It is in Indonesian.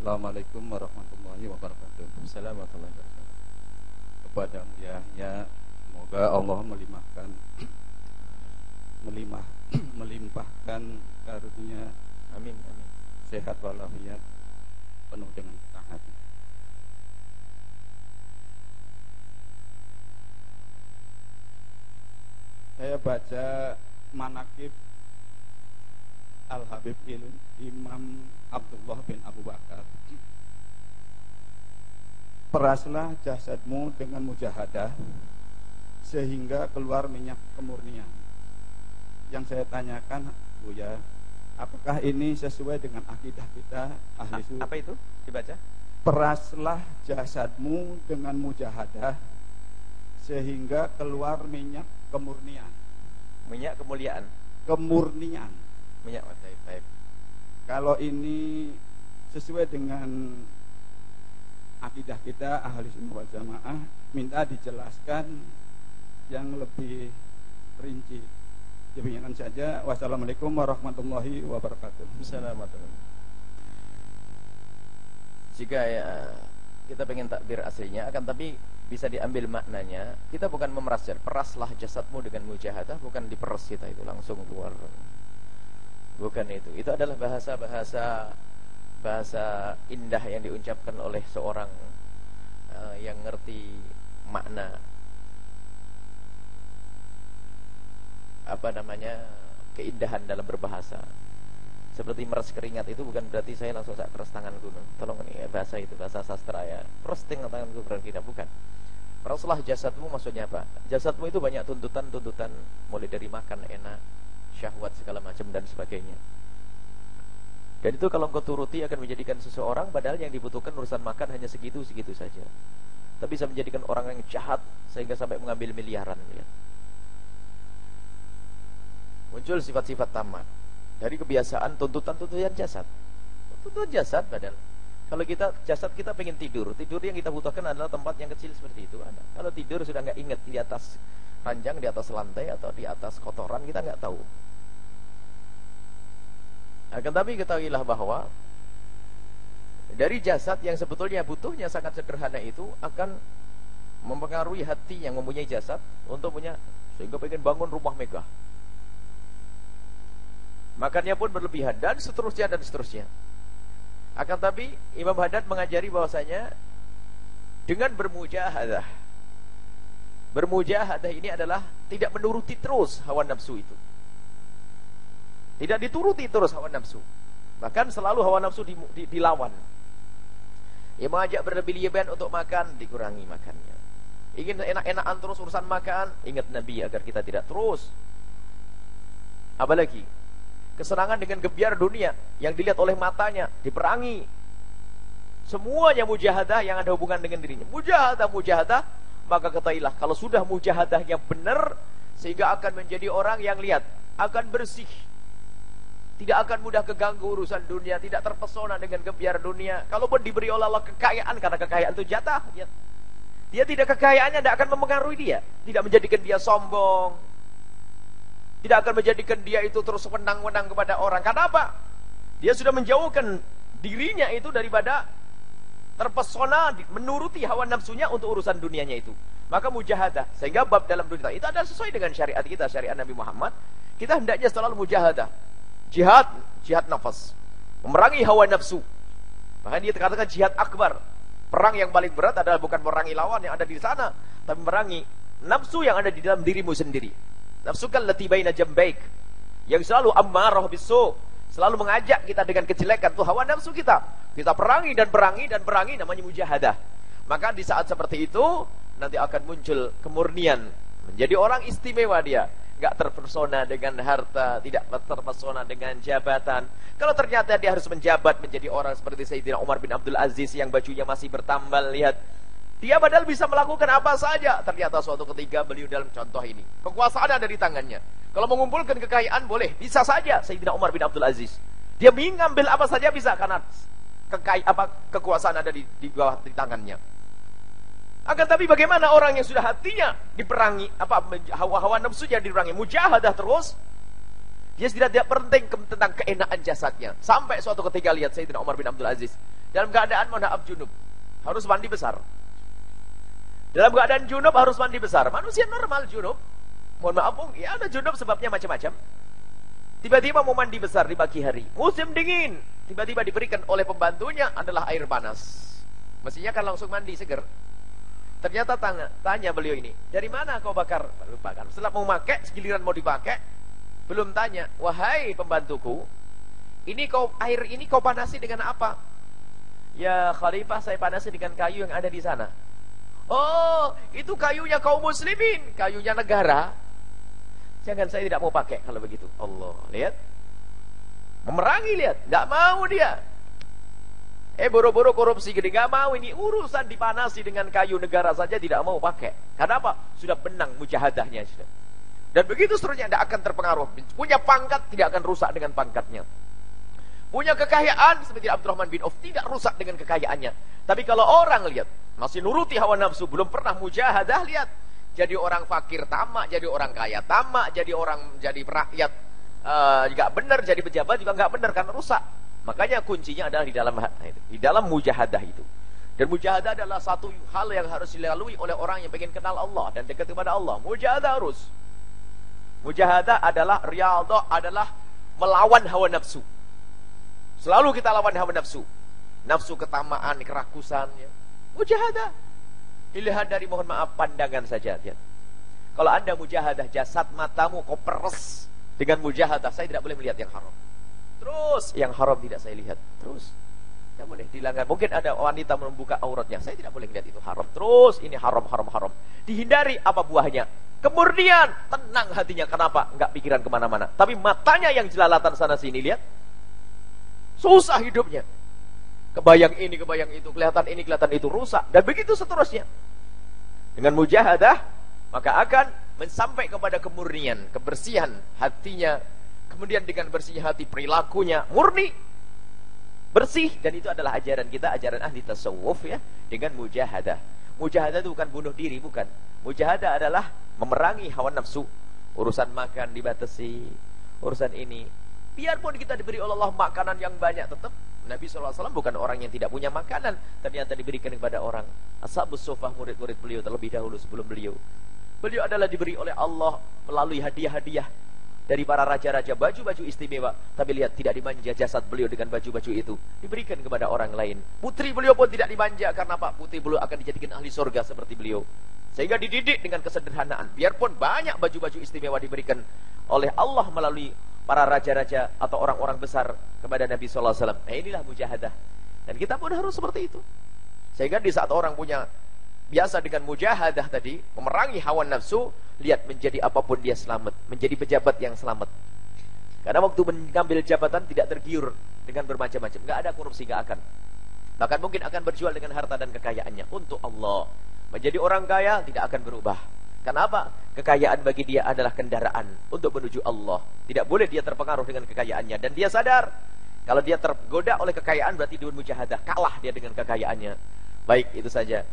Assalamualaikum warahmatullahi wabarakatuh. Assalamualaikum warahmatullahi wabarakatuh. Kepada ya, semoga Allah melimpahkan melimah melimpahkan karunia Amin, amin. sehat walafiat penuh dengan ketaatan. Saya baca manakib Al-Habib Imam Abdullah bin Abu Bakar Peraslah jasadmu dengan mujahadah Sehingga keluar minyak kemurnian. Yang saya tanyakan Buya Apakah ini sesuai dengan akidah kita ahli A Apa itu? Dibaca. Peraslah jasadmu dengan mujahadah Sehingga keluar minyak kemurnian. Minyak kemuliaan. Kemurnian. Minyak baik, baik. Kalau ini sesuai dengan akidah kita ahli sunnah wal jamaah minta dijelaskan yang lebih rinci. Demikian saja. Wassalamualaikum warahmatullahi wabarakatuh. Assalamualaikum. Jika ya kita pengen takbir aslinya akan tapi bisa diambil maknanya kita bukan memeras peraslah jasadmu dengan mujahadah bukan diperas kita itu langsung keluar Bukan itu. Itu adalah bahasa-bahasa bahasa indah yang diucapkan oleh seorang uh, yang ngerti makna apa namanya keindahan dalam berbahasa. Seperti meres keringat itu bukan berarti saya langsung sak keras tanganku. Tolong ini ya, bahasa itu bahasa sastra ya. Tangan tanganku berarti tidak bukan. Rasulullah jasadmu maksudnya apa? Jasadmu itu banyak tuntutan-tuntutan mulai dari makan enak, syahwat segala macam dan sebagainya. Dan itu kalau engkau turuti akan menjadikan seseorang padahal yang dibutuhkan urusan makan hanya segitu-segitu saja. Tapi bisa menjadikan orang yang jahat sehingga sampai mengambil miliaran. Ya. Muncul sifat-sifat tamat dari kebiasaan tuntutan-tuntutan jasad. Tuntutan jasad padahal. Kalau kita jasad kita pengen tidur, tidur yang kita butuhkan adalah tempat yang kecil seperti itu. Ada. Kalau tidur sudah nggak ingat di atas ranjang, di atas lantai atau di atas kotoran kita nggak tahu. Akan tapi ketahuilah bahwa dari jasad yang sebetulnya butuhnya sangat sederhana itu akan mempengaruhi hati yang mempunyai jasad untuk punya sehingga pengen bangun rumah megah. Makannya pun berlebihan dan seterusnya dan seterusnya. Akan tapi Imam Haddad mengajari bahwasanya dengan bermujahadah. Bermujahadah ini adalah tidak menuruti terus hawa nafsu itu. Tidak dituruti terus hawa nafsu. Bahkan selalu hawa nafsu di, di, dilawan. Ia mengajak berlebih-lebihan untuk makan, dikurangi makannya. Ingin enak-enakan terus urusan makan, ingat Nabi agar kita tidak terus. Apalagi kesenangan dengan gebiar dunia yang dilihat oleh matanya diperangi. Semuanya mujahadah yang ada hubungan dengan dirinya. Mujahadah, mujahadah, maka ketahuilah kalau sudah mujahadah yang benar sehingga akan menjadi orang yang lihat akan bersih tidak akan mudah keganggu urusan dunia, tidak terpesona dengan kebiar dunia. Kalaupun diberi oleh Allah kekayaan, karena kekayaan itu jatah. Ya. Dia tidak kekayaannya tidak akan mempengaruhi dia. Tidak menjadikan dia sombong. Tidak akan menjadikan dia itu terus menang-menang kepada orang. Karena apa? Dia sudah menjauhkan dirinya itu daripada terpesona menuruti hawa nafsunya untuk urusan dunianya itu. Maka mujahadah. Sehingga bab dalam dunia itu adalah sesuai dengan syariat kita, syariat Nabi Muhammad. Kita hendaknya selalu mujahadah. Jihad, jihad nafas. Memerangi hawa nafsu. Bahkan dia katakan jihad akbar. Perang yang paling berat adalah bukan memerangi lawan yang ada di sana, tapi memerangi nafsu yang ada di dalam dirimu sendiri. Nafsu kan baina jambaik. Yang selalu ammarah bisu, selalu mengajak kita dengan kejelekan itu hawa nafsu kita. Kita perangi dan perangi dan perangi namanya mujahadah. Maka di saat seperti itu nanti akan muncul kemurnian, menjadi orang istimewa dia nggak terpesona dengan harta, tidak terpesona dengan jabatan. Kalau ternyata dia harus menjabat menjadi orang seperti Sayyidina Umar bin Abdul Aziz yang bajunya masih bertambal, lihat. Dia padahal bisa melakukan apa saja. Ternyata suatu ketika beliau dalam contoh ini. Kekuasaan ada di tangannya. Kalau mengumpulkan kekayaan boleh. Bisa saja Sayyidina Umar bin Abdul Aziz. Dia mengambil apa saja bisa karena kekay apa kekuasaan ada di, di bawah di tangannya. Akan tapi bagaimana orang yang sudah hatinya diperangi, apa hawa-hawa nafsunya diperangi, mujahadah terus, dia tidak tidak penting tentang keenaan jasadnya. Sampai suatu ketika lihat Sayyidina Umar bin Abdul Aziz, Dalam keadaan mohon junub. Harus mandi besar. Dalam keadaan junub harus mandi besar. Manusia normal junub. Mohon maaf, ya ada junub sebabnya macam-macam. Tiba-tiba mau mandi besar di pagi hari. Musim dingin. Tiba-tiba diberikan oleh pembantunya adalah air panas. Mestinya kan langsung mandi seger. Ternyata tanya, tanya beliau ini, dari mana kau bakar? Bakar. Setelah mau pakai, segiliran mau dipakai, belum tanya, wahai pembantuku, ini kau air ini kau panasi dengan apa? Ya Khalifah saya panasi dengan kayu yang ada di sana. Oh, itu kayunya kaum muslimin, kayunya negara. Jangan saya tidak mau pakai kalau begitu. Allah, lihat. Memerangi lihat, tidak mau dia. Eh boro-boro korupsi gede nggak mau ini urusan dipanasi dengan kayu negara saja tidak mau pakai. Karena apa? Sudah benang mujahadahnya sudah. Dan begitu seterusnya tidak akan terpengaruh. Punya pangkat tidak akan rusak dengan pangkatnya. Punya kekayaan seperti Abdurrahman bin Auf tidak rusak dengan kekayaannya. Tapi kalau orang lihat masih nuruti hawa nafsu belum pernah mujahadah lihat jadi orang fakir tamak, jadi orang kaya tamak, jadi orang jadi rakyat uh, eh, nggak benar, jadi pejabat juga nggak benar karena rusak. Makanya kuncinya adalah di dalam di dalam mujahadah itu. Dan mujahadah adalah satu hal yang harus dilalui oleh orang yang ingin kenal Allah dan dekat kepada Allah. Mujahadah harus. Mujahadah adalah riyadhah adalah melawan hawa nafsu. Selalu kita lawan hawa nafsu. Nafsu ketamaan, kerakusan. Ya. Mujahadah. Dilihat dari mohon maaf pandangan saja. Ya. Kalau anda mujahadah jasad matamu kau peres dengan mujahadah, saya tidak boleh melihat yang haram. Terus yang haram tidak saya lihat. Terus tidak boleh dilanggar. Mungkin ada wanita membuka auratnya. Saya tidak boleh lihat itu haram. Terus ini haram, haram, haram. Dihindari apa buahnya? Kemudian tenang hatinya. Kenapa? Enggak pikiran ke mana-mana. Tapi matanya yang jelalatan sana sini lihat. Susah hidupnya. Kebayang ini, kebayang itu, kelihatan ini, kelihatan itu rusak dan begitu seterusnya. Dengan mujahadah maka akan mensampai kepada kemurnian, kebersihan hatinya Kemudian dengan bersihnya hati perilakunya murni bersih dan itu adalah ajaran kita ajaran ahli tasawuf ya dengan mujahadah. Mujahadah itu bukan bunuh diri bukan. Mujahadah adalah memerangi hawa nafsu. Urusan makan dibatasi, urusan ini. Biarpun kita diberi oleh Allah makanan yang banyak tetap Nabi SAW bukan orang yang tidak punya makanan Ternyata diberikan kepada orang Ashabus sofah murid-murid beliau terlebih dahulu sebelum beliau Beliau adalah diberi oleh Allah melalui hadiah-hadiah dari para raja-raja baju-baju istimewa. Tapi lihat tidak dimanja jasad beliau dengan baju-baju itu. Diberikan kepada orang lain. Putri beliau pun tidak dimanja karena apa? Putri beliau akan dijadikan ahli surga seperti beliau. Sehingga dididik dengan kesederhanaan. Biarpun banyak baju-baju istimewa diberikan oleh Allah melalui para raja-raja atau orang-orang besar kepada Nabi sallallahu alaihi wasallam. Nah inilah mujahadah. Dan kita pun harus seperti itu. Sehingga di saat orang punya biasa dengan mujahadah tadi, memerangi hawa nafsu, lihat menjadi apa pun dia selamat, menjadi pejabat yang selamat. Karena waktu mengambil jabatan tidak tergiur dengan bermacam-macam, nggak ada korupsi, nggak akan. Bahkan mungkin akan berjual dengan harta dan kekayaannya untuk Allah. Menjadi orang kaya tidak akan berubah. Kenapa? Kekayaan bagi dia adalah kendaraan untuk menuju Allah. Tidak boleh dia terpengaruh dengan kekayaannya dan dia sadar kalau dia tergoda oleh kekayaan berarti dia mujahadah, kalah dia dengan kekayaannya. Baik, itu saja.